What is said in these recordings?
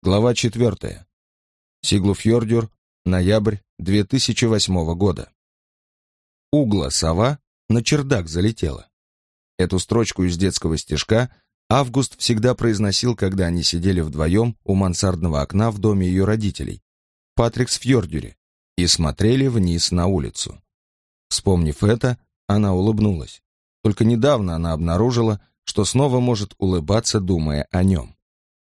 Глава 4. Сиглуфьордюр, ноябрь 2008 года. Угла сова на чердак залетела. Эту строчку из детского стишка Август всегда произносил, когда они сидели вдвоем у мансардного окна в доме ее родителей, Патрикс Фьордюре, и смотрели вниз на улицу. Вспомнив это, она улыбнулась. Только недавно она обнаружила, что снова может улыбаться, думая о нем.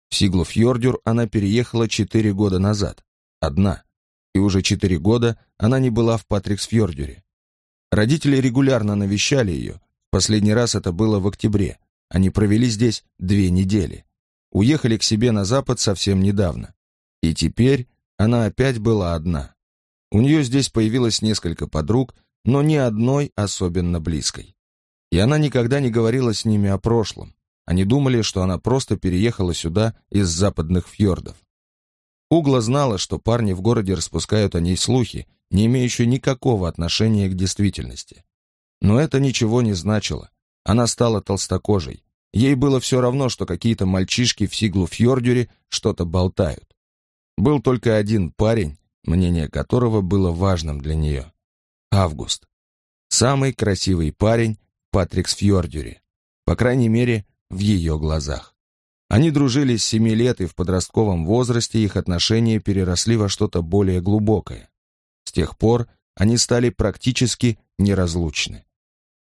В Сиглуфьордюр она переехала четыре года назад, одна, и уже четыре года она не была в Патриксфьордюре. Родители регулярно навещали ее, последний раз это было в октябре, они провели здесь две недели. Уехали к себе на запад совсем недавно. И теперь она опять была одна. У нее здесь появилось несколько подруг, но ни одной особенно близкой. И она никогда не говорила с ними о прошлом, они думали, что она просто переехала сюда из западных фьордов. Угла знала, что парни в городе распускают о ней слухи, не имеющие никакого отношения к действительности. Но это ничего не значило. Она стала толстокожей. Ей было все равно, что какие-то мальчишки в Сиглу-Фьордюре что-то болтают. Был только один парень, мнение которого было важным для нее. Август. Самый красивый парень в Патриксфьордюре. По крайней мере, в ее глазах. Они дружили с семи лет, и в подростковом возрасте их отношения переросли во что-то более глубокое. С тех пор они стали практически неразлучны.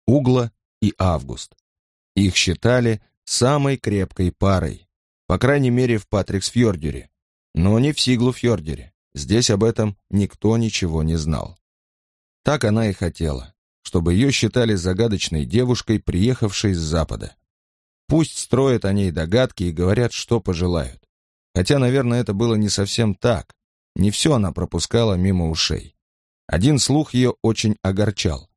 Угла и Август. Их считали самой крепкой парой, по крайней мере в Патриксфьордере, но не в Сиглуфьордере. Здесь об этом никто ничего не знал. Так она и хотела, чтобы ее считали загадочной девушкой, приехавшей с Запада. Пусть строят о ней догадки и говорят, что пожелают. Хотя, наверное, это было не совсем так. Не все она пропускала мимо ушей. Один слух ее очень огорчал.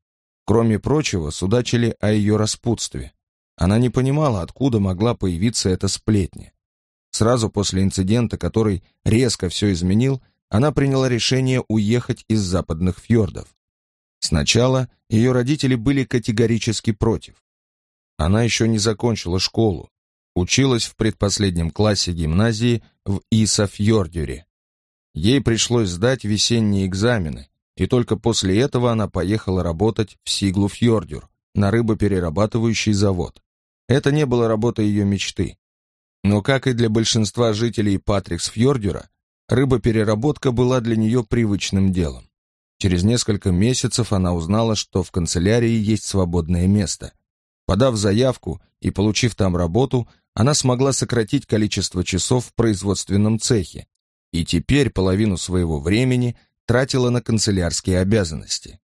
Кроме прочего, судачили о ее распутстве. Она не понимала, откуда могла появиться эта сплетня. Сразу после инцидента, который резко все изменил, она приняла решение уехать из западных фьордов. Сначала ее родители были категорически против. Она еще не закончила школу. Училась в предпоследнем классе гимназии в Исафьордюре. Ей пришлось сдать весенние экзамены, и только после этого она поехала работать в Сиглуфьордюр, на рыбоперерабатывающий завод. Это не была работа ее мечты. Но, как и для большинства жителей Патриксфьордюра, рыбопереработка была для нее привычным делом. Через несколько месяцев она узнала, что в канцелярии есть свободное место, Подав заявку и получив там работу, она смогла сократить количество часов в производственном цехе и теперь половину своего времени тратила на канцелярские обязанности.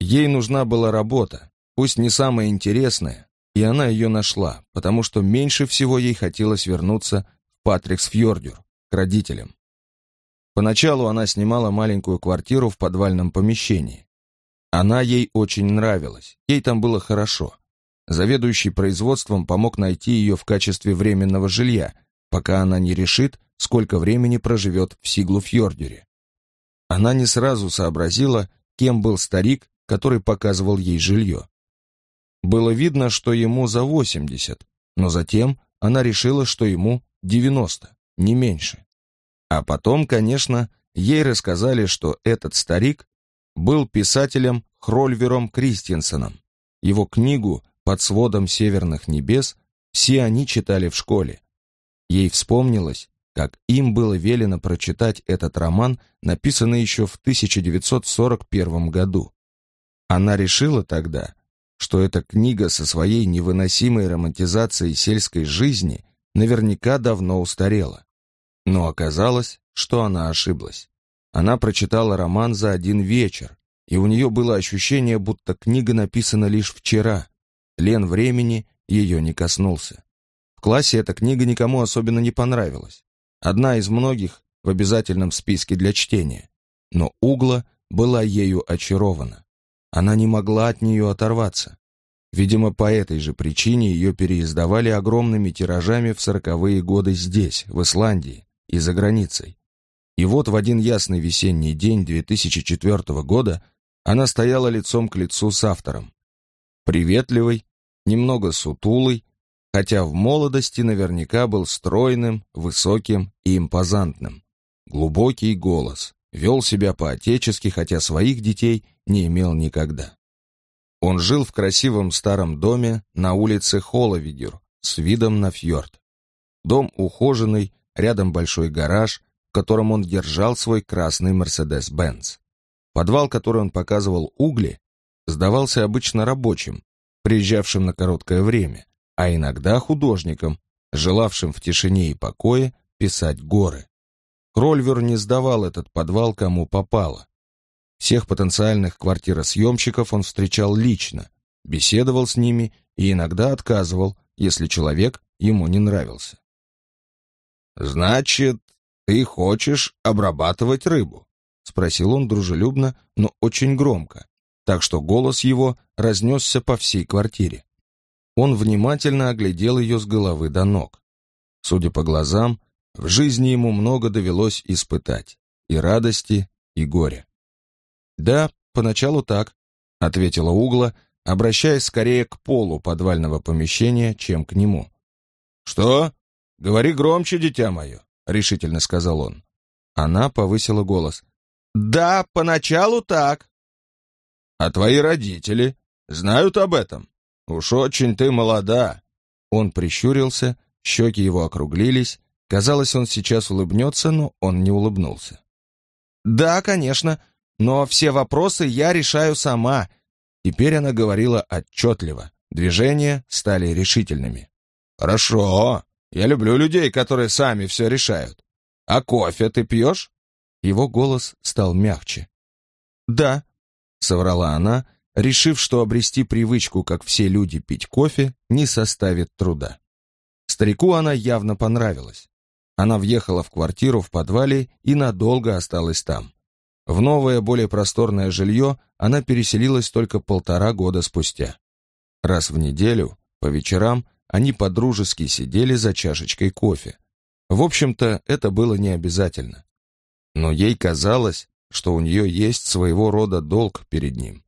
Ей нужна была работа, пусть не самая интересная, и она ее нашла, потому что меньше всего ей хотелось вернуться в Патриксфьордюр, к родителям. Поначалу она снимала маленькую квартиру в подвальном помещении. Она ей очень нравилась, ей там было хорошо. Заведующий производством помог найти ее в качестве временного жилья, пока она не решит, сколько времени проживет в Сиглуфьордере. Она не сразу сообразила, кем был старик, который показывал ей жилье. Было видно, что ему за 80, но затем она решила, что ему 90, не меньше. А потом, конечно, ей рассказали, что этот старик был писателем Хрольвером Кристенсеном. Его книгу под сводом северных небес, все они читали в школе. Ей вспомнилось, как им было велено прочитать этот роман, написанный еще в 1941 году. Она решила тогда, что эта книга со своей невыносимой романтизацией сельской жизни наверняка давно устарела. Но оказалось, что она ошиблась. Она прочитала роман за один вечер, и у нее было ощущение, будто книга написана лишь вчера, Лен времени ее не коснулся. В классе эта книга никому особенно не понравилась. Одна из многих в обязательном списке для чтения. Но Угла была ею очарована. Она не могла от нее оторваться. Видимо, по этой же причине ее переиздавали огромными тиражами в сороковые годы здесь, в Исландии и за границей. И вот в один ясный весенний день 2004 года она стояла лицом к лицу с автором. Приветливый, немного сутулый, хотя в молодости наверняка был стройным, высоким и импозантным. Глубокий голос, вел себя по-отечески, хотя своих детей не имел никогда. Он жил в красивом старом доме на улице Холовигер с видом на фьорд. Дом ухоженный, рядом большой гараж, в котором он держал свой красный Мерседес-Бенц. Подвал, который он показывал угли, сдавался обычно рабочим, приезжавшим на короткое время, а иногда художникам, желавшим в тишине и покое писать горы. Крольвер не сдавал этот подвал кому попало. Всех потенциальных квартиросъемщиков он встречал лично, беседовал с ними и иногда отказывал, если человек ему не нравился. «Значит, ты хочешь обрабатывать рыбу?» — спросил он дружелюбно, но очень громко, так что голос его разнесся по всей квартире. Он внимательно оглядел ее с головы до ног. Судя по глазам, в жизни ему много довелось испытать, и радости, и горя. «Да, поначалу так», — ответила Угла, обращаясь скорее к полу подвального помещения, чем к нему. «Что? Говори громче, дитя мое», — решительно сказал он. Она повысила голос. «Да, поначалу так». «А твои родители знают об этом? Уж очень ты молода». Он прищурился, щеки его округлились, Казалось, он сейчас улыбнется, но он не улыбнулся. «Да, конечно, но все вопросы я решаю сама». Теперь она говорила отчетливо. Движения стали решительными. «Хорошо. Я люблю людей, которые сами все решают. А кофе ты пьешь?» Его голос стал мягче. «Да», — соврала она, решив, что обрести привычку, как все люди, пить кофе, не составит труда. Старику она явно понравилась. Она въехала в квартиру в подвале и надолго осталась там. В новое, более просторное жилье она переселилась только полтора года спустя. Раз в неделю, по вечерам, они подружески сидели за чашечкой кофе. В общем-то, это было не обязательно. Но ей казалось, что у нее есть своего рода долг перед ним.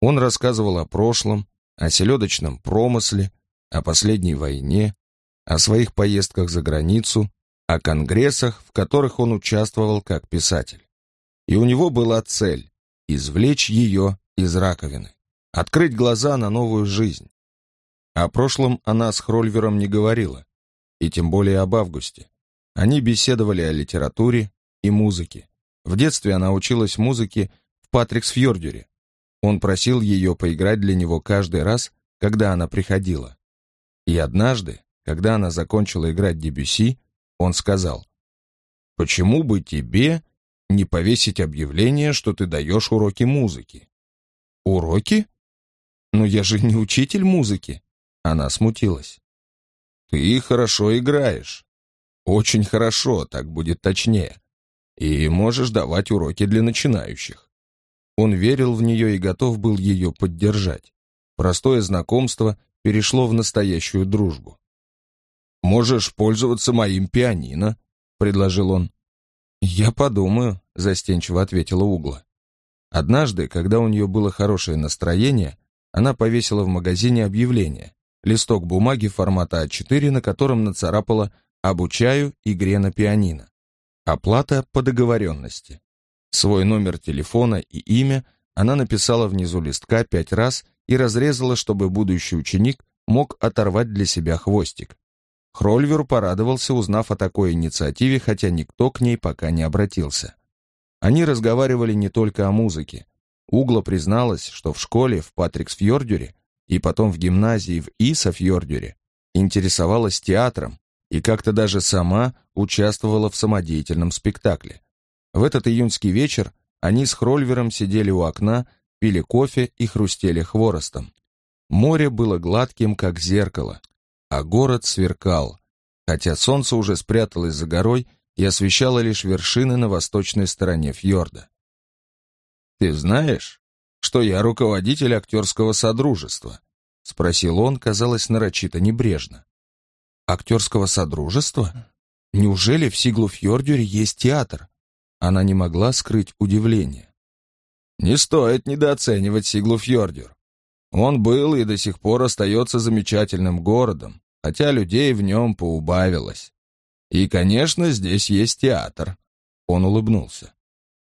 Он рассказывал о прошлом, о селедочном промысле, о последней войне, о своих поездках за границу о конгрессах, в которых он участвовал как писатель. И у него была цель – извлечь ее из раковины, открыть глаза на новую жизнь. О прошлом она с Хрольвером не говорила, и тем более об Августе. Они беседовали о литературе и музыке. В детстве она училась музыке в Патриксфьордере. Он просил ее поиграть для него каждый раз, когда она приходила. И однажды, когда она закончила играть Дебюси, он сказал, «Почему бы тебе не повесить объявление, что ты даешь уроки музыки?» «Уроки? Но я же не учитель музыки!» Она смутилась. «Ты хорошо играешь. Очень хорошо, так будет точнее. И можешь давать уроки для начинающих». Он верил в нее и готов был ее поддержать. Простое знакомство перешло в настоящую дружбу. «Можешь пользоваться моим пианино», — предложил он. «Я подумаю», — застенчиво ответила Угла. Однажды, когда у нее было хорошее настроение, она повесила в магазине объявление, листок бумаги формата А4, на котором нацарапала «Обучаю игре на пианино». Оплата по договоренности. Свой номер телефона и имя она написала внизу листка пять раз и разрезала, чтобы будущий ученик мог оторвать для себя хвостик. Хрольвер порадовался, узнав о такой инициативе, хотя никто к ней пока не обратился. Они разговаривали не только о музыке. Угла призналась, что в школе в Патриксфьордюре и потом в гимназии в Исафьордюре интересовалась театром и как-то даже сама участвовала в самодеятельном спектакле. В этот июньский вечер они с Хрольвером сидели у окна, пили кофе и хрустели хворостом. Море было гладким, как зеркало, а город сверкал, хотя солнце уже спряталось за горой и освещало лишь вершины на восточной стороне фьорда. «Ты знаешь, что я руководитель актерского содружества?» — спросил он, казалось, нарочито небрежно. «Актерского содружества? Неужели в Сиглуфьордюре есть театр?» Она не могла скрыть удивление. «Не стоит недооценивать Сиглуфьордюр. Он был и до сих пор остается замечательным городом, хотя людей в нем поубавилось. И, конечно, здесь есть театр. Он улыбнулся.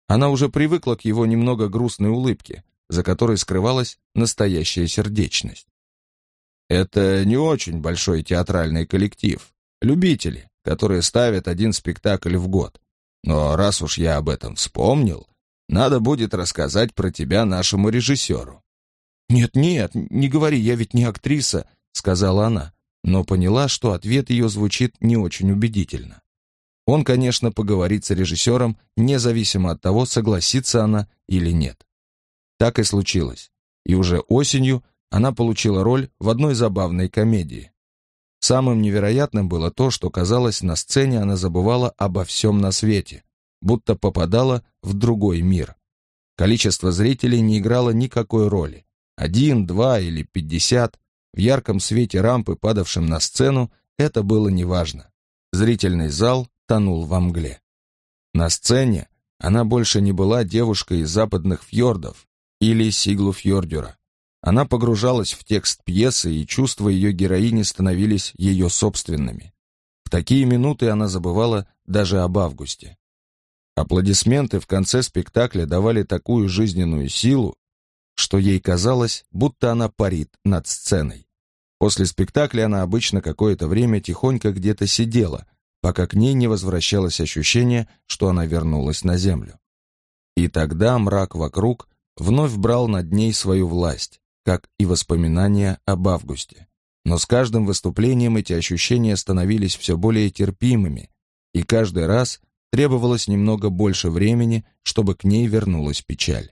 Она уже привыкла к его немного грустной улыбке, за которой скрывалась настоящая сердечность. Это не очень большой театральный коллектив. Любители, которые ставят один спектакль в год. Но раз уж я об этом вспомнил, надо будет рассказать про тебя нашему режиссеру. «Нет-нет, не говори, я ведь не актриса», — сказала она, но поняла, что ответ ее звучит не очень убедительно. Он, конечно, поговорит с режиссером, независимо от того, согласится она или нет. Так и случилось. И уже осенью она получила роль в одной забавной комедии. Самым невероятным было то, что, казалось, на сцене она забывала обо всем на свете, будто попадала в другой мир. Количество зрителей не играло никакой роли. Один, два или пятьдесят. В ярком свете рампы, падавшем на сцену, это было неважно. Зрительный зал тонул во мгле. На сцене она больше не была девушкой из западных фьордов или Сиглуфьордюра. Она погружалась в текст пьесы, и чувства ее героини становились ее собственными. В такие минуты она забывала даже об августе. Аплодисменты в конце спектакля давали такую жизненную силу, что ей казалось, будто она парит над сценой. После спектакля она обычно какое-то время тихонько где-то сидела, пока к ней не возвращалось ощущение, что она вернулась на землю. И тогда мрак вокруг вновь брал над ней свою власть, как и воспоминания об августе. Но с каждым выступлением эти ощущения становились все более терпимыми, и каждый раз требовалось немного больше времени, чтобы к ней вернулась печаль.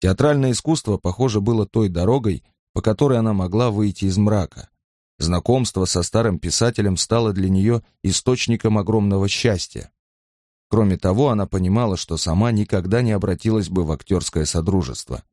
Театральное искусство, похоже, было той дорогой, по которой она могла выйти из мрака. Знакомство со старым писателем стало для нее источником огромного счастья. Кроме того, она понимала, что сама никогда не обратилась бы в актерское содружество.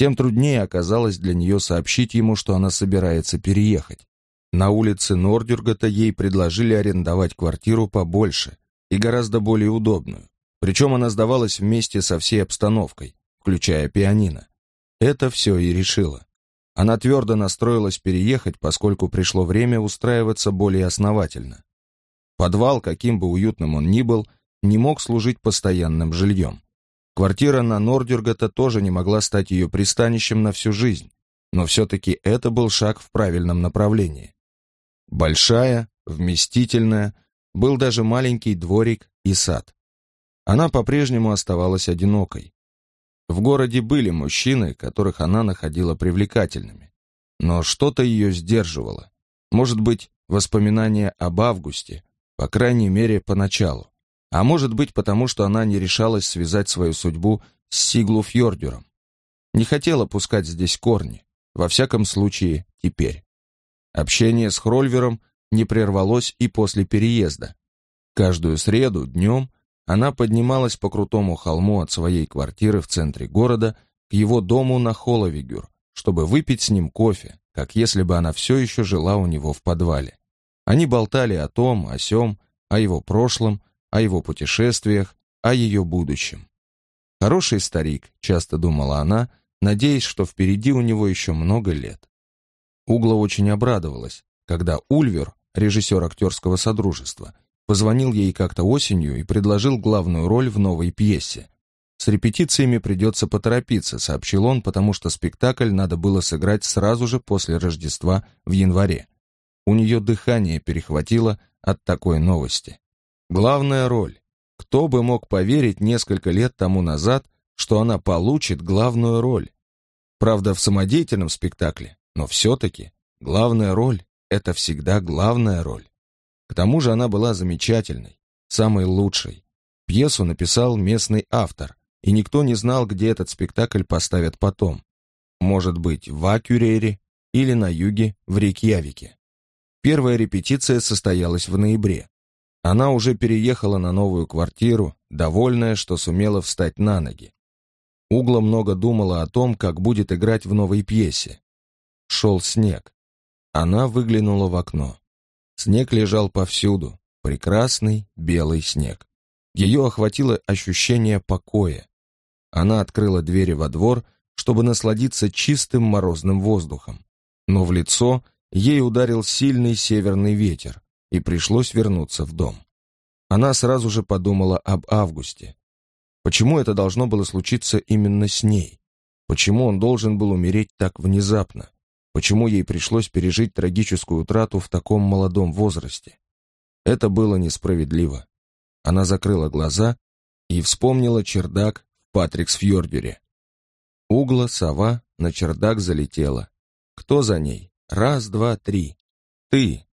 Тем труднее оказалось для нее сообщить ему, что она собирается переехать. На улице Нордюргата ей предложили арендовать квартиру побольше и гораздо более удобную. Причем она сдавалась вместе со всей обстановкой включая пианино. Это все и решила. Она твердо настроилась переехать, поскольку пришло время устраиваться более основательно. Подвал, каким бы уютным он ни был, не мог служить постоянным жильем. Квартира на Нордюргата тоже не могла стать ее пристанищем на всю жизнь, но все-таки это был шаг в правильном направлении. Большая, вместительная, был даже маленький дворик и сад. Она по-прежнему оставалась одинокой. В городе были мужчины, которых она находила привлекательными. Но что-то ее сдерживало. Может быть, воспоминания об августе, по крайней мере, поначалу. А может быть, потому что она не решалась связать свою судьбу с Сиглу Фьордюром. Не хотела пускать здесь корни, во всяком случае, теперь. Общение с Хрольвером не прервалось и после переезда. Каждую среду днем она поднималась по крутому холму от своей квартиры в центре города к его дому на Холовигюр, чтобы выпить с ним кофе, как если бы она все еще жила у него в подвале. Они болтали о том, о сем, о его прошлом, о его путешествиях, о ее будущем. Хороший старик, часто думала она, надеясь, что впереди у него еще много лет. Угла очень обрадовалась, когда Ульвер, режиссер актерского содружества, Позвонил ей как-то осенью и предложил главную роль в новой пьесе. «С репетициями придется поторопиться», — сообщил он, потому что спектакль надо было сыграть сразу же после Рождества в январе. У нее дыхание перехватило от такой новости. Главная роль. Кто бы мог поверить несколько лет тому назад, что она получит главную роль? Правда, в самодеятельном спектакле, но все-таки главная роль — это всегда главная роль. К тому же она была замечательной, самой лучшей. Пьесу написал местный автор, и никто не знал, где этот спектакль поставят потом. Может быть, в Акюрере или на юге, в Рейкьявике. Первая репетиция состоялась в ноябре. Она уже переехала на новую квартиру, довольная, что сумела встать на ноги. Угла много думала о том, как будет играть в новой пьесе. Шел снег. Она выглянула в окно. Снег лежал повсюду, прекрасный белый снег. Ее охватило ощущение покоя. Она открыла двери во двор, чтобы насладиться чистым морозным воздухом. Но в лицо ей ударил сильный северный ветер, и пришлось вернуться в дом. Она сразу же подумала об Августе. Почему это должно было случиться именно с ней? Почему он должен был умереть так внезапно? Почему ей пришлось пережить трагическую утрату в таком молодом возрасте? Это было несправедливо. Она закрыла глаза и вспомнила чердак в Патриксфьордюре. Угла, сова, на чердак залетела. Кто за ней? Раз, два, три. Ты,